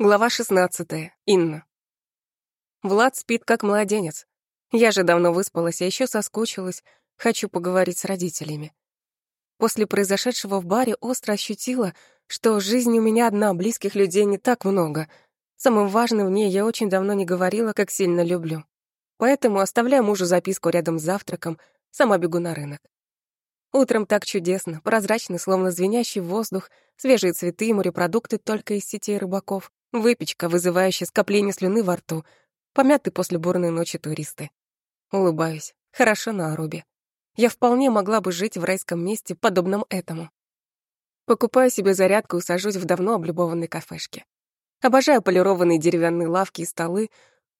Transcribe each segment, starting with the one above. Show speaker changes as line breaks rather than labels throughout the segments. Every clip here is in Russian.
Глава 16. Инна. Влад спит как младенец. Я же давно выспалась, а еще соскучилась. Хочу поговорить с родителями. После произошедшего в баре остро ощутила, что жизнь у меня одна, близких людей не так много. Самым важным в ней я очень давно не говорила, как сильно люблю. Поэтому оставляю мужу записку рядом с завтраком, сама бегу на рынок. Утром так чудесно, прозрачный, словно звенящий воздух, свежие цветы и морепродукты только из сетей рыбаков. Выпечка, вызывающая скопление слюны во рту. Помятый после бурной ночи туристы. Улыбаюсь. Хорошо на Арубе. Я вполне могла бы жить в райском месте, подобном этому. Покупаю себе зарядку и сажусь в давно облюбованной кафешке. Обожаю полированные деревянные лавки и столы,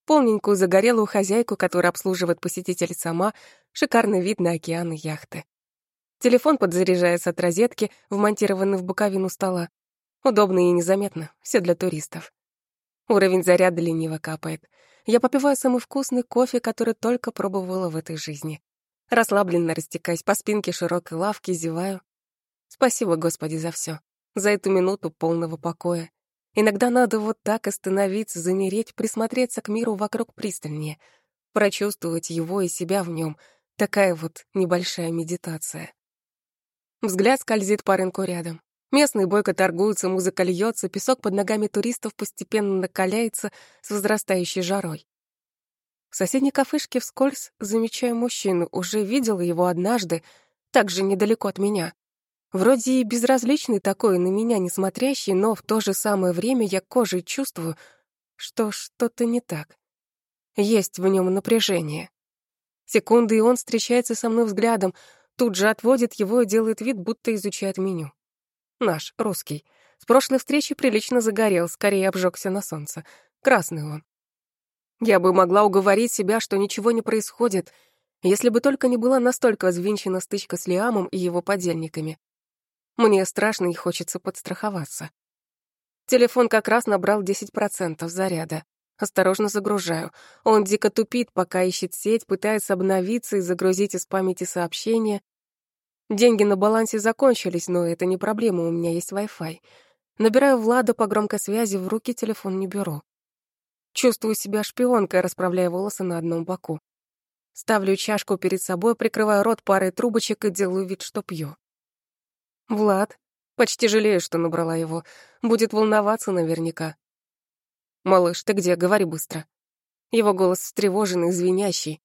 полненькую загорелую хозяйку, которая обслуживает посетителей сама, шикарный вид на океан и яхты. Телефон подзаряжается от розетки, вмонтированный в боковину стола, Удобно и незаметно, все для туристов. Уровень заряда лениво капает. Я попиваю самый вкусный кофе, который только пробовала в этой жизни. Расслабленно растекаясь по спинке широкой лавки, зеваю. Спасибо, Господи, за все, За эту минуту полного покоя. Иногда надо вот так остановиться, замереть, присмотреться к миру вокруг пристальнее, прочувствовать его и себя в нем. Такая вот небольшая медитация. Взгляд скользит по рынку рядом. Местные бойко торгуются, музыка льется, песок под ногами туристов постепенно накаляется с возрастающей жарой. В соседней кафешке вскользь замечаю мужчину, уже видела его однажды, так же недалеко от меня. Вроде и безразличный такой, на меня не смотрящий, но в то же самое время я кожей чувствую, что что-то не так. Есть в нем напряжение. Секунды, и он встречается со мной взглядом, тут же отводит его и делает вид, будто изучает меню. Наш, русский. С прошлой встречи прилично загорел, скорее обжегся на солнце. Красный он. Я бы могла уговорить себя, что ничего не происходит, если бы только не была настолько взвинчена стычка с Лиамом и его подельниками. Мне страшно и хочется подстраховаться. Телефон как раз набрал 10% заряда. Осторожно загружаю. Он дико тупит, пока ищет сеть, пытается обновиться и загрузить из памяти сообщения, Деньги на балансе закончились, но это не проблема, у меня есть Wi-Fi. Набираю Влада по громкой связи, в руки телефон не беру. Чувствую себя шпионкой, расправляя волосы на одном боку. Ставлю чашку перед собой, прикрываю рот парой трубочек и делаю вид, что пью. Влад. Почти жалею, что набрала его. Будет волноваться наверняка. «Малыш, ты где? Говори быстро». Его голос встревоженный, звенящий.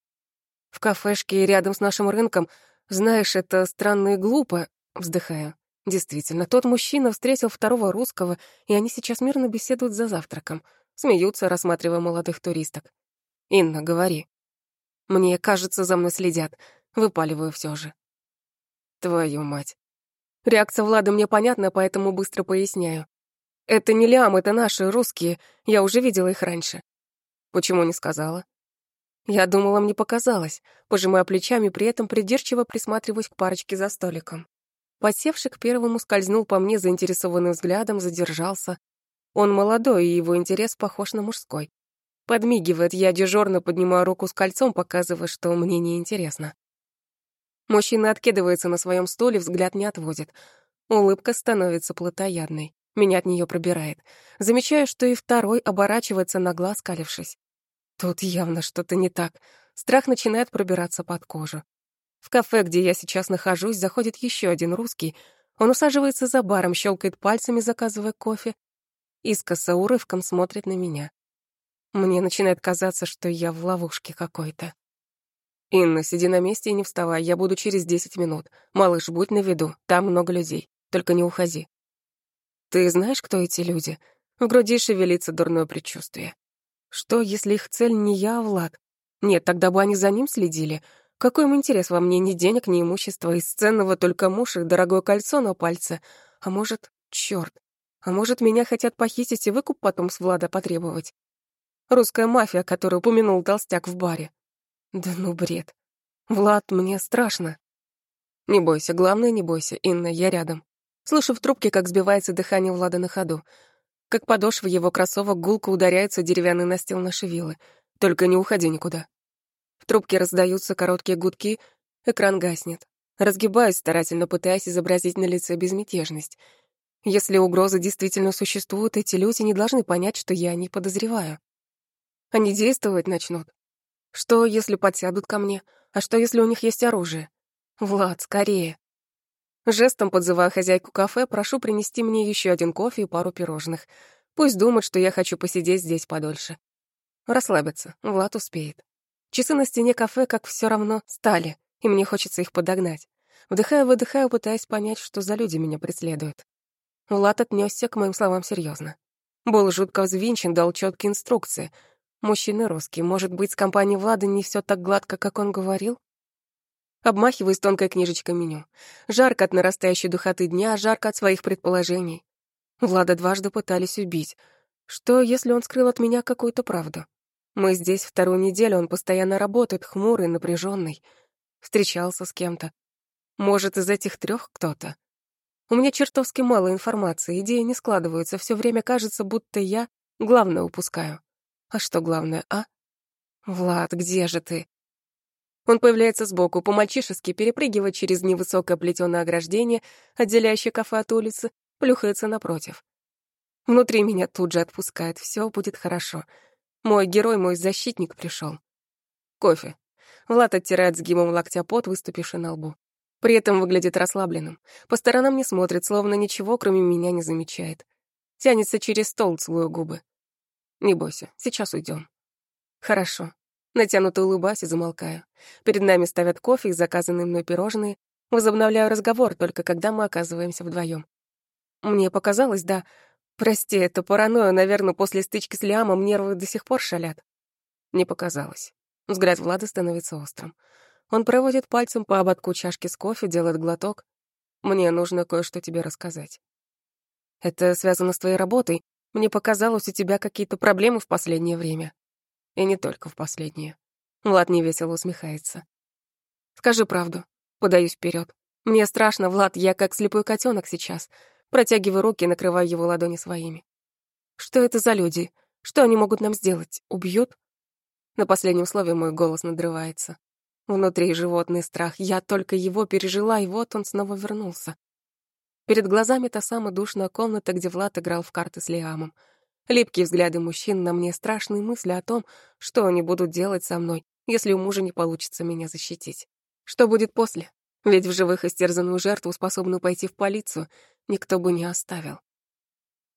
В кафешке рядом с нашим рынком знаешь, это странно и глупо, вздыхаю. Действительно, тот мужчина встретил второго русского, и они сейчас мирно беседуют за завтраком, смеются, рассматривая молодых туристок. «Инна, говори». «Мне кажется, за мной следят. Выпаливаю все же». «Твою мать». Реакция Влада мне понятна, поэтому быстро поясняю. «Это не Лиам, это наши, русские. Я уже видела их раньше». «Почему не сказала?» Я думала, мне показалось, пожимая плечами, при этом придирчиво присматриваясь к парочке за столиком. Подсевший к первому скользнул по мне заинтересованным взглядом, задержался. Он молодой, и его интерес похож на мужской. Подмигивает, я дежурно поднимаю руку с кольцом, показывая, что мне неинтересно. Мужчина откидывается на своем стуле, взгляд не отводит. Улыбка становится плотоядной. Меня от нее пробирает. Замечаю, что и второй оборачивается на глаз, калившись. Тут явно что-то не так. Страх начинает пробираться под кожу. В кафе, где я сейчас нахожусь, заходит еще один русский. Он усаживается за баром, щелкает пальцами, заказывая кофе. Искоса урывком смотрит на меня. Мне начинает казаться, что я в ловушке какой-то. «Инна, сиди на месте и не вставай, я буду через десять минут. Малыш, будь на виду, там много людей, только не уходи». «Ты знаешь, кто эти люди?» В груди шевелится дурное предчувствие. Что, если их цель не я, а Влад? Нет, тогда бы они за ним следили. Какой им интерес во мне ни денег, ни имущества, из ценного только муж и дорогое кольцо на пальце? А может, чёрт, а может, меня хотят похитить и выкуп потом с Влада потребовать? Русская мафия, которую упомянул толстяк в баре. Да ну бред. Влад, мне страшно. Не бойся, главное, не бойся, Инна, я рядом. Слышу в трубке, как сбивается дыхание Влада на ходу как подошва его кроссовок гулко ударяется деревянный настил нашей виллы. Только не уходи никуда. В трубке раздаются короткие гудки, экран гаснет. Разгибаюсь, старательно пытаясь изобразить на лице безмятежность. Если угрозы действительно существуют, эти люди не должны понять, что я не подозреваю. Они действовать начнут. Что, если подсядут ко мне? А что, если у них есть оружие? Влад, скорее. Жестом подзываю хозяйку кафе, прошу принести мне еще один кофе и пару пирожных. Пусть думают, что я хочу посидеть здесь подольше. Расслабиться, Влад успеет. Часы на стене кафе, как все равно, стали, и мне хочется их подогнать. Вдыхаю-выдыхаю, пытаясь понять, что за люди меня преследуют. Влад отнесся к моим словам серьезно. Был жутко взвинчен, дал четкие инструкции. Мужчина русский, может быть, с компанией Влада не все так гладко, как он говорил? Обмахиваюсь тонкой книжечкой меню. Жарко от нарастающей духоты дня, жарко от своих предположений. Влада дважды пытались убить. Что, если он скрыл от меня какую-то правду? Мы здесь вторую неделю, он постоянно работает, хмурый, напряженный. Встречался с кем-то. Может, из этих трех кто-то. У меня чертовски мало информации, идеи не складываются, все время кажется, будто я главное упускаю. А что главное, а? Влад, где же ты? Он появляется сбоку, по-мальчишески перепрыгивает через невысокое плетёное ограждение, отделяющее кафе от улицы, плюхается напротив. Внутри меня тут же отпускает, все будет хорошо. Мой герой, мой защитник пришел. Кофе. Влад оттирает сгибом локтя пот, выступивший на лбу. При этом выглядит расслабленным. По сторонам не смотрит, словно ничего, кроме меня, не замечает. Тянется через стол, целую губы. Не бойся, сейчас уйдем. Хорошо. Натянуто улыбаюсь и замолкаю. Перед нами ставят кофе и заказанные мной пирожные. Возобновляю разговор, только когда мы оказываемся вдвоем. Мне показалось, да. Прости, это паранойя, наверное, после стычки с Лиамом нервы до сих пор шалят. Не показалось. Взгляд Влада становится острым. Он проводит пальцем по ободку чашки с кофе, делает глоток. Мне нужно кое-что тебе рассказать. Это связано с твоей работой. Мне показалось, у тебя какие-то проблемы в последнее время. И не только в последнее. Влад невесело усмехается. Скажи правду. Подаюсь вперед. Мне страшно, Влад, я как слепой котенок сейчас. Протягиваю руки и накрываю его ладони своими. Что это за люди? Что они могут нам сделать? Убьют? На последнем слове мой голос надрывается. Внутри животный страх. Я только его пережила, и вот он снова вернулся. Перед глазами та самая душная комната, где Влад играл в карты с Лиамом. Липкие взгляды мужчин на мне, страшные мысли о том, что они будут делать со мной, если у мужа не получится меня защитить. Что будет после? Ведь в живых истерзанную жертву, способную пойти в полицию, никто бы не оставил.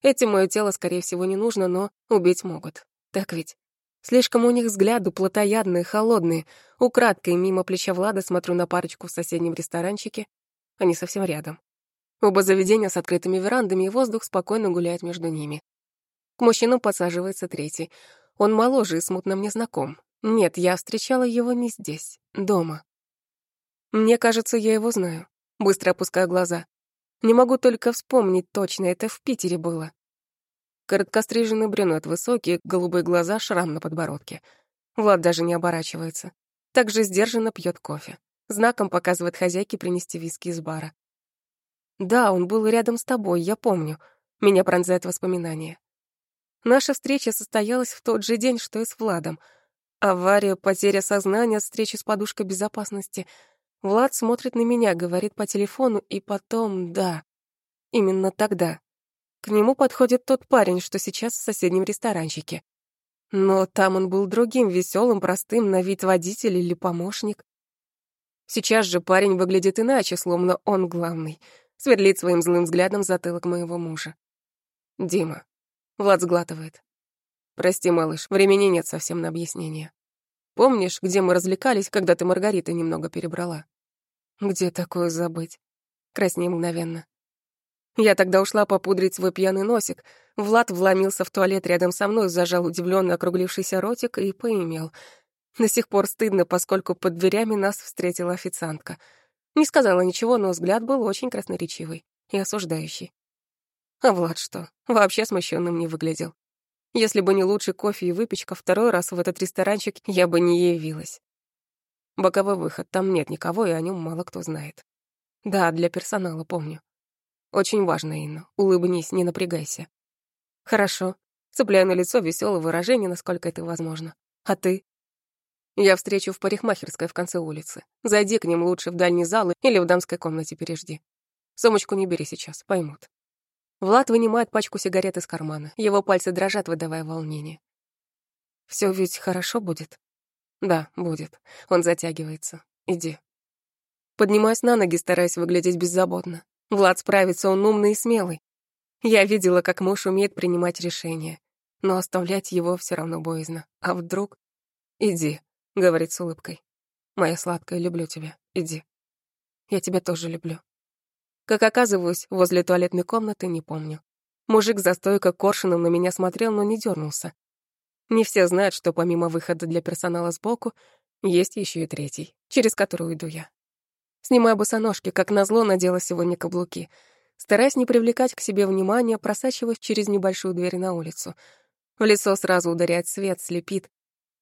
Этим мое тело, скорее всего, не нужно, но убить могут. Так ведь? Слишком у них взгляды плотоядные, холодные. Украдкой мимо плеча Влада смотрю на парочку в соседнем ресторанчике. Они совсем рядом. Оба заведения с открытыми верандами, и воздух спокойно гуляет между ними. К мужчинам подсаживается третий. Он моложе и смутно мне знаком. Нет, я встречала его не здесь, дома. Мне кажется, я его знаю. Быстро опускаю глаза. Не могу только вспомнить точно, это в Питере было. Короткостриженный брюнет, высокие, голубые глаза, шрам на подбородке. Влад даже не оборачивается. Также сдержанно пьет кофе. Знаком показывает хозяйке принести виски из бара. «Да, он был рядом с тобой, я помню». Меня пронзает воспоминание. Наша встреча состоялась в тот же день, что и с Владом. Авария, потеря сознания, встреча с подушкой безопасности. Влад смотрит на меня, говорит по телефону, и потом, да, именно тогда. К нему подходит тот парень, что сейчас в соседнем ресторанчике. Но там он был другим, веселым, простым, на вид водитель или помощник. Сейчас же парень выглядит иначе, словно он главный. Сверлит своим злым взглядом затылок моего мужа. «Дима». Влад сглатывает. «Прости, малыш, времени нет совсем на объяснение. Помнишь, где мы развлекались, когда ты Маргарита немного перебрала?» «Где такое забыть?» Краснею мгновенно. Я тогда ушла попудрить свой пьяный носик. Влад вломился в туалет рядом со мной, зажал удивленно округлившийся ротик и поимел. До сих пор стыдно, поскольку под дверями нас встретила официантка. Не сказала ничего, но взгляд был очень красноречивый и осуждающий. А Влад что, вообще смущенным не выглядел. Если бы не лучший кофе и выпечка, второй раз в этот ресторанчик я бы не явилась. Боковой выход, там нет никого, и о нем мало кто знает. Да, для персонала помню. Очень важно, Инна. Улыбнись, не напрягайся. Хорошо. Цепляю на лицо веселое выражение, насколько это возможно. А ты? Я встречу в парикмахерской в конце улицы. Зайди к ним лучше в дальний зал или в дамской комнате пережди. Сумочку не бери сейчас, поймут. Влад вынимает пачку сигарет из кармана. Его пальцы дрожат, выдавая волнение. Все ведь хорошо будет? Да, будет. Он затягивается. Иди. Поднимаюсь на ноги, стараясь выглядеть беззаботно. Влад справится, он умный и смелый. Я видела, как муж умеет принимать решения, но оставлять его все равно боязно. А вдруг... «Иди», — говорит с улыбкой. «Моя сладкая, люблю тебя. Иди. Я тебя тоже люблю». Как оказываюсь, возле туалетной комнаты не помню. Мужик за стойкой коршуном на меня смотрел, но не дернулся. Не все знают, что помимо выхода для персонала сбоку, есть еще и третий, через который уйду я. Снимаю босоножки, как назло надела сегодня каблуки. Стараясь не привлекать к себе внимания, просачиваюсь через небольшую дверь на улицу. В лицо сразу ударяет свет, слепит.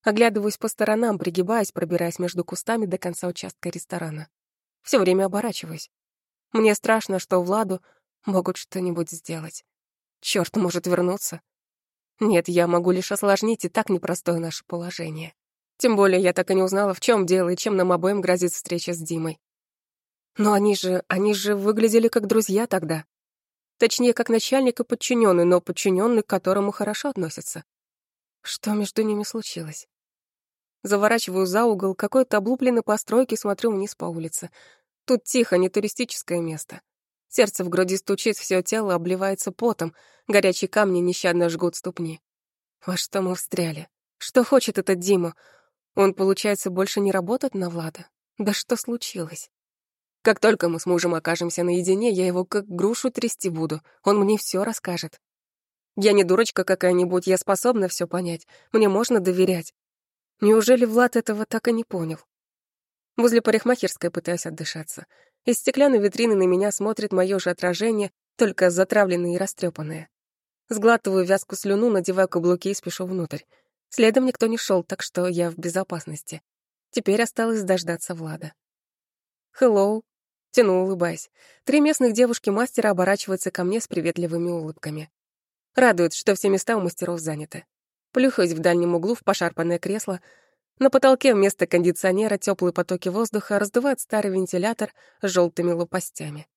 Оглядываюсь по сторонам, пригибаясь, пробираясь между кустами до конца участка ресторана. Все время оборачиваюсь. Мне страшно, что Владу могут что-нибудь сделать. Черт может вернуться. Нет, я могу лишь осложнить и так непростое наше положение. Тем более я так и не узнала, в чем дело и чем нам обоим грозит встреча с Димой. Но они же, они же выглядели как друзья тогда. Точнее, как начальник и подчиненный, но подчиненный, к которому хорошо относятся. Что между ними случилось? Заворачиваю за угол какой-то облупленной постройки, смотрю вниз по улице. Тут тихо, не туристическое место. Сердце в груди стучит, все тело обливается потом, горячие камни нещадно жгут ступни. Во что мы встряли? Что хочет этот Дима? Он, получается, больше не работает на Влада? Да что случилось? Как только мы с мужем окажемся наедине, я его как грушу трясти буду. Он мне все расскажет. Я не дурочка какая-нибудь, я способна все понять. Мне можно доверять. Неужели Влад этого так и не понял? Возле парикмахерской пытаюсь отдышаться. Из стеклянной витрины на меня смотрит мое же отражение, только затравленное и растрепанное. Сглатываю вязку слюну, надеваю каблуки и спешу внутрь. Следом никто не шел, так что я в безопасности. Теперь осталось дождаться Влада. «Хеллоу», Тяну, улыбаясь. Три местных девушки-мастера оборачиваются ко мне с приветливыми улыбками. Радует, что все места у мастеров заняты. Плюхаюсь в дальнем углу в пошарпанное кресло. На потолке вместо кондиционера теплые потоки воздуха раздувает старый вентилятор с желтыми лопастями.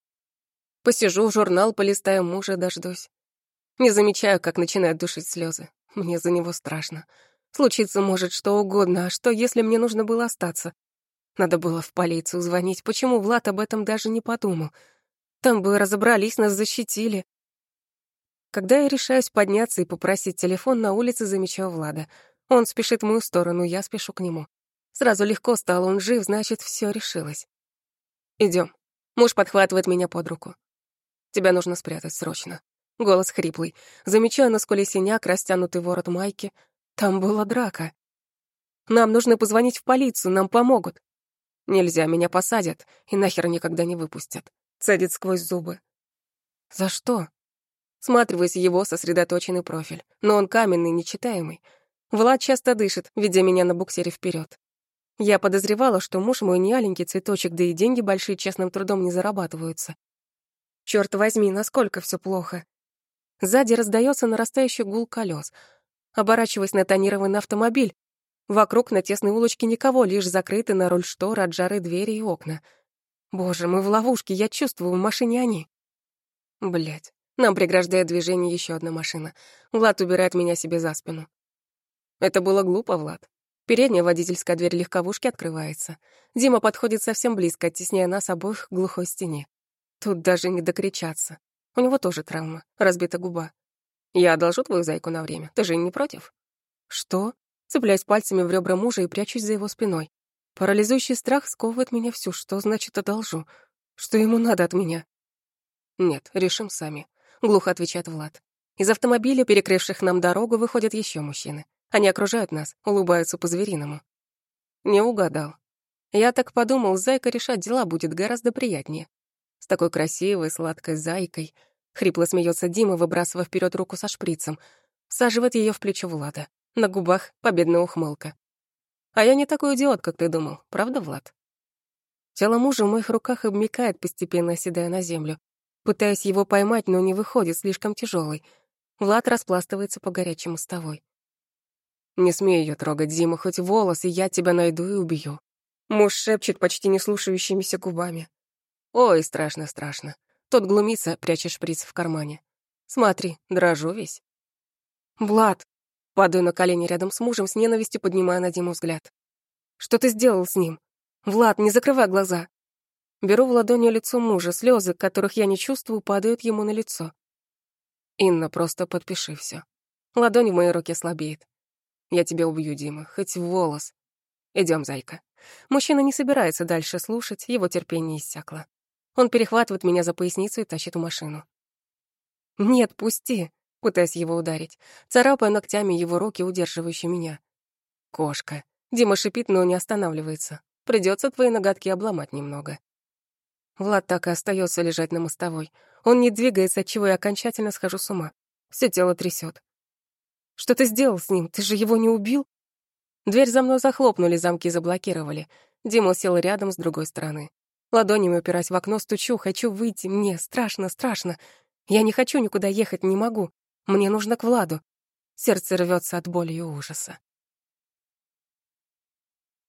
Посижу, журнал полистаю, мужа дождусь. Не замечаю, как начинают душить слезы. Мне за него страшно. Случиться может что угодно, а что, если мне нужно было остаться? Надо было в полицию звонить. Почему Влад об этом даже не подумал? Там бы разобрались, нас защитили. Когда я решаюсь подняться и попросить телефон, на улице замечаю Влада. Он спешит в мою сторону, я спешу к нему. Сразу легко стало, он жив, значит, все решилось. Идем. Муж подхватывает меня под руку. Тебя нужно спрятать срочно. Голос хриплый. Замечаю на скуле синяк, растянутый ворот майки. Там была драка. Нам нужно позвонить в полицию, нам помогут. Нельзя, меня посадят и нахер никогда не выпустят. Цедит сквозь зубы. За что? Сматриваясь его сосредоточенный профиль. Но он каменный, нечитаемый. Влад часто дышит, ведя меня на буксире вперед. Я подозревала, что муж мой не аленький цветочек, да и деньги большие честным трудом не зарабатываются. Черт возьми, насколько все плохо. Сзади раздается нарастающий гул колес. Оборачиваясь на тонированный автомобиль, Вокруг на тесной улочке никого, лишь закрыты на роль шторы от жары двери и окна. Боже, мы в ловушке, я чувствую, в машине они. Блять, нам преграждает движение еще одна машина. Влад убирает меня себе за спину. Это было глупо, Влад. Передняя водительская дверь легковушки открывается. Дима подходит совсем близко, оттесняя нас обоих к глухой стене. Тут даже не докричаться. У него тоже травма, разбита губа. Я одолжу твою зайку на время. Ты же не против? Что? Цепляюсь пальцами в ребра мужа и прячусь за его спиной. Парализующий страх сковывает меня всю. Что значит «одолжу»? Что ему надо от меня? Нет, решим сами. Глухо отвечает Влад. Из автомобиля, перекрывших нам дорогу, выходят еще мужчины. Они окружают нас, улыбаются по-звериному. Не угадал. Я так подумал, зайка решать дела будет гораздо приятнее. С такой красивой, сладкой зайкой. Хрипло смеется Дима, выбрасывая вперед руку со шприцем. Всаживает ее в плечо Влада. На губах победная ухмылка. А я не такой идиот, как ты думал, правда, Влад? Тело мужа в моих руках обмикает, постепенно оседая на землю. Пытаюсь его поймать, но не выходит, слишком тяжелый. Влад распластывается по горячей мостовой. «Не смей ее трогать, Дима, хоть волос, и я тебя найду и убью». Муж шепчет почти не слушающимися губами. «Ой, страшно-страшно». Тот глумится, пряча шприц в кармане. Смотри, дрожу весь. Влад. Падаю на колени рядом с мужем, с ненавистью поднимая на Диму взгляд. Что ты сделал с ним? Влад, не закрывай глаза. Беру в ладонью лицо мужа, слезы, которых я не чувствую, падают ему на лицо. Инна, просто подпиши все. Ладонь в моей руке слабеет. Я тебя убью, Дима, хоть в волос. Идем, зайка. Мужчина не собирается дальше слушать, его терпение иссякло. Он перехватывает меня за поясницу и тащит в машину. «Нет, пусти!» — пытаясь его ударить, царапая ногтями его руки, удерживающие меня. «Кошка!» Дима шипит, но не останавливается. Придется твои ноготки обломать немного. Влад так и остается лежать на мостовой. Он не двигается, отчего я окончательно схожу с ума. Все тело трясет. Что ты сделал с ним? Ты же его не убил? Дверь за мной захлопнули, замки заблокировали. Дима сел рядом с другой стороны. Ладонями упираясь в окно, стучу, хочу выйти. Мне страшно, страшно. Я не хочу никуда ехать, не могу. Мне нужно к Владу. Сердце рвется от боли и ужаса.